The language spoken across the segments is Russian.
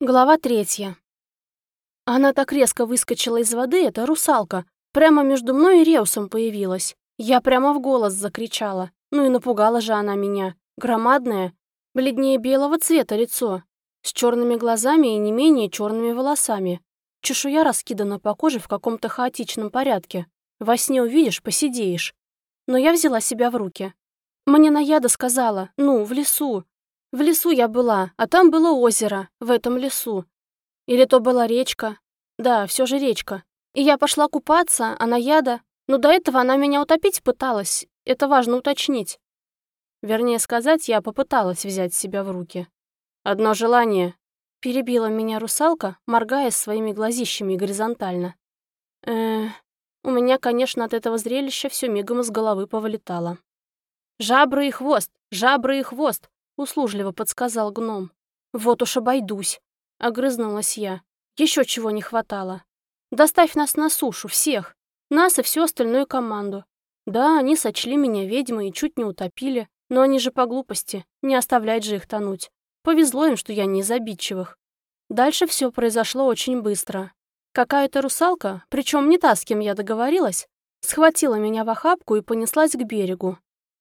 Глава третья. Она так резко выскочила из воды, эта русалка. Прямо между мной и Реусом появилась. Я прямо в голос закричала. Ну и напугала же она меня. Громадное, бледнее белого цвета лицо, с черными глазами и не менее черными волосами. Чешуя раскидана по коже в каком-то хаотичном порядке. Во сне увидишь, посидеешь. Но я взяла себя в руки. Мне Наяда сказала, ну, в лесу, в лесу я была, а там было озеро, в этом лесу. Или то была речка. Да, все же речка. И я пошла купаться, а Наяда... Но до этого она меня утопить пыталась. Это важно уточнить. Вернее сказать, я попыталась взять себя в руки. Одно желание. Перебила меня русалка, моргая своими глазищами горизонтально. э у меня, конечно, от этого зрелища все мигом из головы повылетало. «Жабры и хвост! Жабры и хвост!» Услужливо подсказал гном. «Вот уж обойдусь», — огрызнулась я. Еще чего не хватало. Доставь нас на сушу, всех. Нас и всю остальную команду. Да, они сочли меня ведьмой и чуть не утопили, но они же по глупости, не оставлять же их тонуть. Повезло им, что я не из обидчивых. Дальше все произошло очень быстро. Какая-то русалка, причем не та, с кем я договорилась, схватила меня в охапку и понеслась к берегу.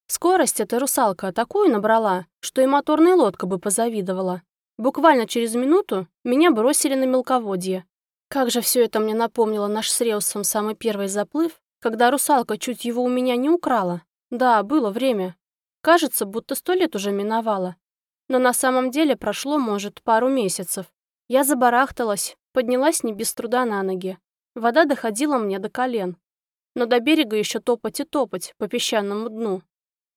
Скорость эта русалка такую набрала, что и моторная лодка бы позавидовала. Буквально через минуту меня бросили на мелководье. Как же все это мне напомнило наш с Реусом самый первый заплыв, когда русалка чуть его у меня не украла. Да, было время. Кажется, будто сто лет уже миновало. Но на самом деле прошло, может, пару месяцев. Я забарахталась, поднялась не без труда на ноги. Вода доходила мне до колен. Но до берега еще топать и топать по песчаному дну.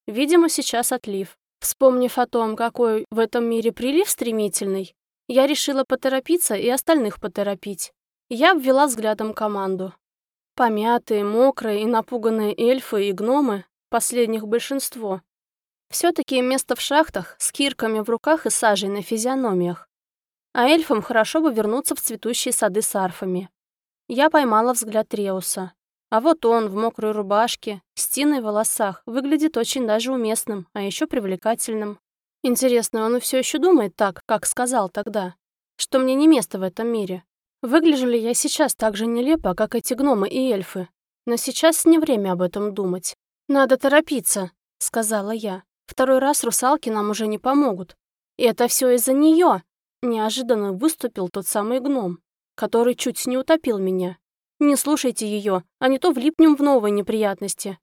Видимо, сейчас отлив. Вспомнив о том, какой в этом мире прилив стремительный, я решила поторопиться и остальных поторопить. Я обвела взглядом команду. Помятые, мокрые и напуганные эльфы и гномы, последних большинство. Все-таки место в шахтах с кирками в руках и сажей на физиономиях. А эльфам хорошо бы вернуться в цветущие сады с арфами. Я поймала взгляд Треуса. А вот он в мокрой рубашке, с тиной в волосах, выглядит очень даже уместным, а еще привлекательным. Интересно, он все еще думает так, как сказал тогда, что мне не место в этом мире. Выгляжу ли я сейчас так же нелепо, как эти гномы и эльфы? Но сейчас не время об этом думать. «Надо торопиться», — сказала я. «Второй раз русалки нам уже не помогут. И это все из-за нее. Неожиданно выступил тот самый гном, который чуть не утопил меня. Не слушайте ее, а не то влипнем в новые неприятности».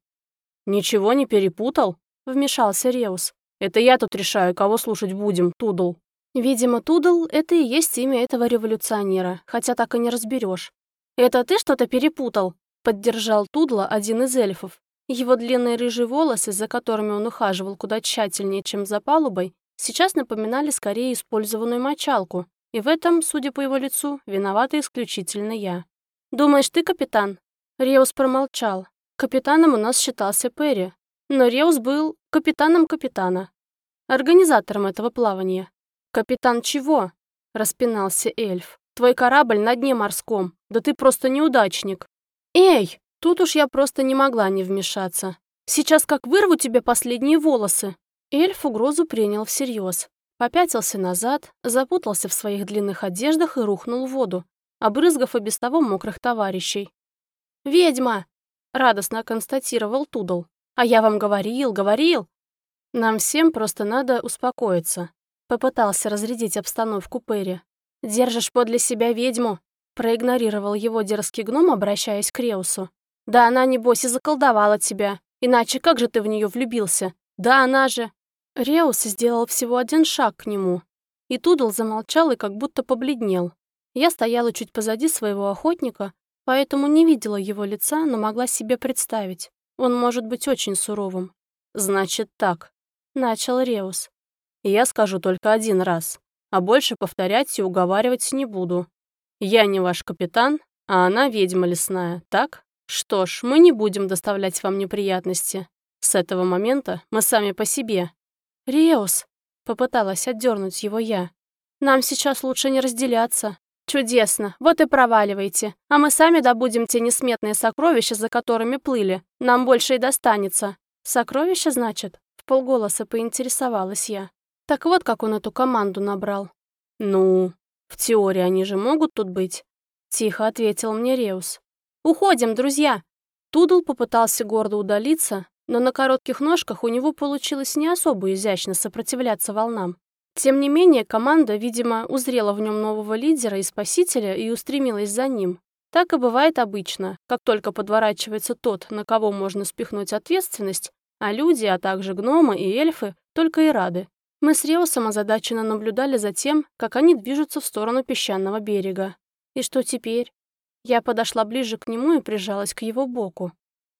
«Ничего не перепутал?» — вмешался Реус. «Это я тут решаю, кого слушать будем, Тудл». Видимо, Тудл — это и есть имя этого революционера, хотя так и не разберешь. «Это ты что-то перепутал?» — поддержал Тудла один из эльфов. Его длинные рыжие волосы, за которыми он ухаживал куда тщательнее, чем за палубой, сейчас напоминали скорее использованную мочалку, и в этом, судя по его лицу, виновата исключительно я. «Думаешь, ты капитан?» Реус промолчал. Капитаном у нас считался Перри. Но Реус был капитаном капитана. Организатором этого плавания. «Капитан чего?» — распинался эльф. «Твой корабль на дне морском. Да ты просто неудачник». «Эй!» Тут уж я просто не могла не вмешаться. «Сейчас как вырву тебе последние волосы!» Эльф угрозу принял всерьез. Попятился назад, запутался в своих длинных одеждах и рухнул в воду, обрызгав и без того мокрых товарищей. «Ведьма!» — радостно констатировал Тудл. «А я вам говорил, говорил!» «Нам всем просто надо успокоиться», — попытался разрядить обстановку Перри. «Держишь подле себя ведьму?» — проигнорировал его дерзкий гном, обращаясь к Реусу. «Да она, небось, и заколдовала тебя. Иначе как же ты в нее влюбился? Да она же...» Реус сделал всего один шаг к нему. И Тудл замолчал и как будто побледнел. Я стояла чуть позади своего охотника, поэтому не видела его лица, но могла себе представить. Он может быть очень суровым. «Значит так», — начал Реус. «Я скажу только один раз, а больше повторять и уговаривать не буду. Я не ваш капитан, а она ведьма лесная, так? Что ж, мы не будем доставлять вам неприятности. С этого момента мы сами по себе». «Реус», — попыталась отдернуть его я, — «нам сейчас лучше не разделяться. «Чудесно, вот и проваливайте, а мы сами добудем те несметные сокровища, за которыми плыли. Нам больше и достанется». «Сокровища, значит?» — в полголоса поинтересовалась я. Так вот, как он эту команду набрал. «Ну...» В теории они же могут тут быть. Тихо ответил мне Реус. «Уходим, друзья!» Тудл попытался гордо удалиться, но на коротких ножках у него получилось не особо изящно сопротивляться волнам. Тем не менее, команда, видимо, узрела в нем нового лидера и спасителя и устремилась за ним. Так и бывает обычно, как только подворачивается тот, на кого можно спихнуть ответственность, а люди, а также гномы и эльфы только и рады. Мы с Реусом озадаченно наблюдали за тем, как они движутся в сторону песчаного берега. И что теперь? Я подошла ближе к нему и прижалась к его боку.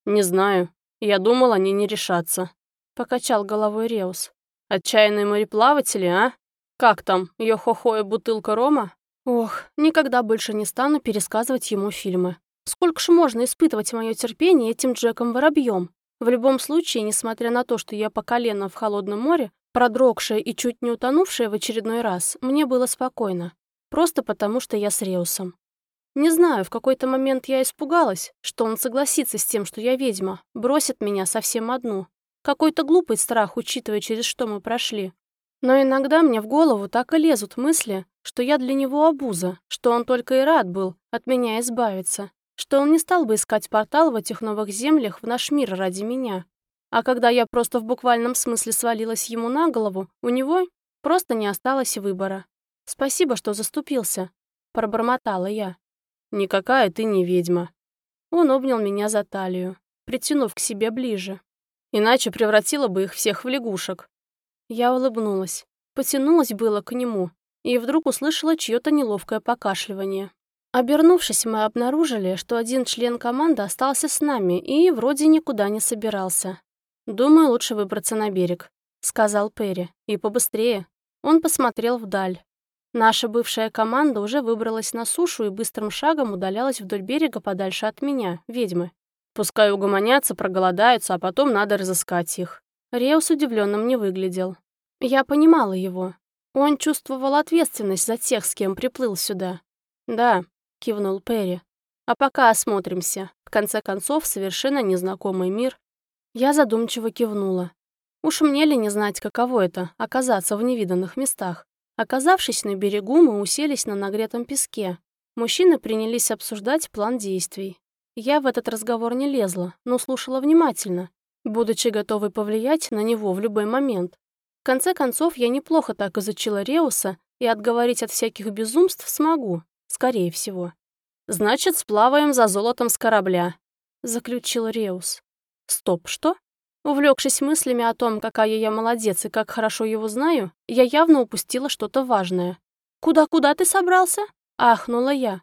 «Не знаю. Я думал, они не решатся», — покачал головой Реус. «Отчаянные мореплаватели, а? Как там, йо-хо-хо бутылка рома?» Ох, никогда больше не стану пересказывать ему фильмы. Сколько ж можно испытывать мое терпение этим Джеком Воробьем? В любом случае, несмотря на то, что я по колено в холодном море, продрогшая и чуть не утонувшая в очередной раз, мне было спокойно. Просто потому, что я с Реусом. Не знаю, в какой-то момент я испугалась, что он согласится с тем, что я ведьма, бросит меня совсем одну. Какой-то глупый страх, учитывая, через что мы прошли. Но иногда мне в голову так и лезут мысли, что я для него обуза, что он только и рад был от меня избавиться, что он не стал бы искать портал в этих новых землях в наш мир ради меня. А когда я просто в буквальном смысле свалилась ему на голову, у него просто не осталось выбора. «Спасибо, что заступился», — пробормотала я. «Никакая ты не ведьма». Он обнял меня за талию, притянув к себе ближе. «Иначе превратила бы их всех в лягушек». Я улыбнулась, потянулась было к нему и вдруг услышала чьё-то неловкое покашливание. Обернувшись, мы обнаружили, что один член команды остался с нами и вроде никуда не собирался. «Думаю, лучше выбраться на берег», — сказал Перри. «И побыстрее». Он посмотрел вдаль. Наша бывшая команда уже выбралась на сушу и быстрым шагом удалялась вдоль берега подальше от меня, ведьмы. Пускай угомонятся, проголодаются, а потом надо разыскать их. Реус удивленным не выглядел. Я понимала его. Он чувствовал ответственность за тех, с кем приплыл сюда. «Да, — кивнул Перри. «А пока осмотримся. В конце концов, совершенно незнакомый мир». Я задумчиво кивнула. Уж мне ли не знать, каково это — оказаться в невиданных местах. Оказавшись на берегу, мы уселись на нагретом песке. Мужчины принялись обсуждать план действий. Я в этот разговор не лезла, но слушала внимательно, будучи готовой повлиять на него в любой момент. В конце концов, я неплохо так изучила Реуса, и отговорить от всяких безумств смогу, Скорее всего. «Значит, сплаваем за золотом с корабля», — заключил Реус. «Стоп, что?» Увлекшись мыслями о том, какая я молодец и как хорошо его знаю, я явно упустила что-то важное. «Куда-куда ты собрался?» — ахнула я.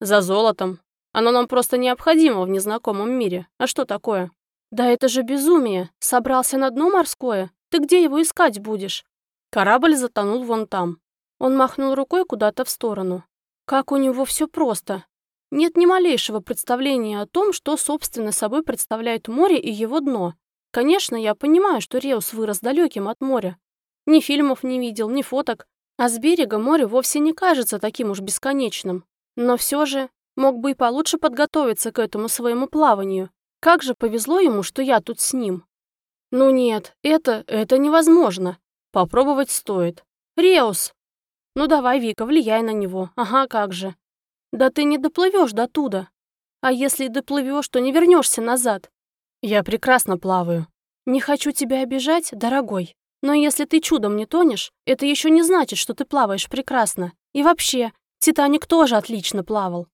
«За золотом. Оно нам просто необходимо в незнакомом мире. А что такое?» «Да это же безумие. Собрался на дно морское. Ты где его искать будешь?» Корабль затонул вон там. Он махнул рукой куда-то в сторону. Как у него все просто. Нет ни малейшего представления о том, что, собственно, собой представляет море и его дно. Конечно, я понимаю, что Реус вырос далеким от моря. Ни фильмов не видел, ни фоток, а с берега море вовсе не кажется таким уж бесконечным. Но все же мог бы и получше подготовиться к этому своему плаванию. Как же повезло ему, что я тут с ним. Ну нет, это, это невозможно. Попробовать стоит. Реус, ну давай, Вика, влияй на него. Ага, как же. Да ты не доплывешь до туда. А если доплывешь, то не вернешься назад. Я прекрасно плаваю. Не хочу тебя обижать, дорогой. Но если ты чудом не тонешь, это еще не значит, что ты плаваешь прекрасно. И вообще, Титаник тоже отлично плавал.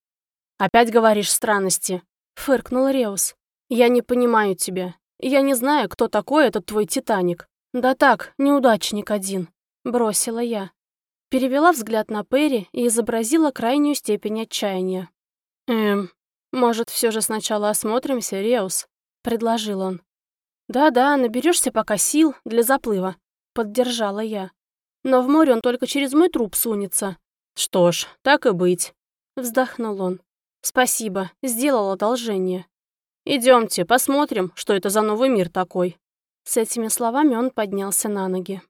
Опять говоришь странности. Фыркнул Реус. Я не понимаю тебя. Я не знаю, кто такой этот твой Титаник. Да так, неудачник один. Бросила я. Перевела взгляд на Перри и изобразила крайнюю степень отчаяния. «Эм, может, все же сначала осмотримся, Реус?» — предложил он. «Да-да, наберешься пока сил для заплыва», — поддержала я. «Но в море он только через мой труп сунется». «Что ж, так и быть», — вздохнул он. «Спасибо, сделал одолжение». Идемте, посмотрим, что это за новый мир такой». С этими словами он поднялся на ноги.